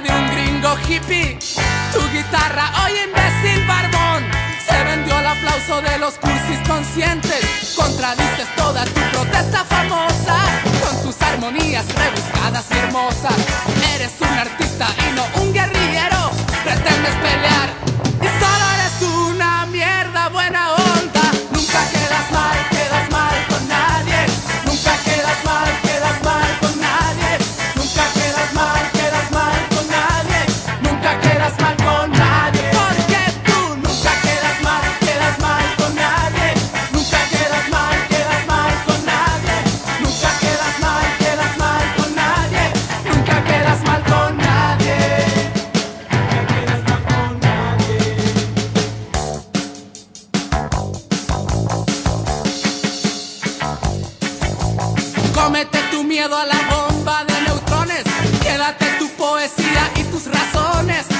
de un gringo hippie. Tu guitarra hoy imbécil barbón. Se vendió al aplauso de los cursis conscientes. Contradices toda tu protesta famosa con tus armonías rebuscadas y hermosas. Eres un artista y no un guerrero. Somete tu miedo a la bomba de neutrones. Quédate tu poesía y tus razones.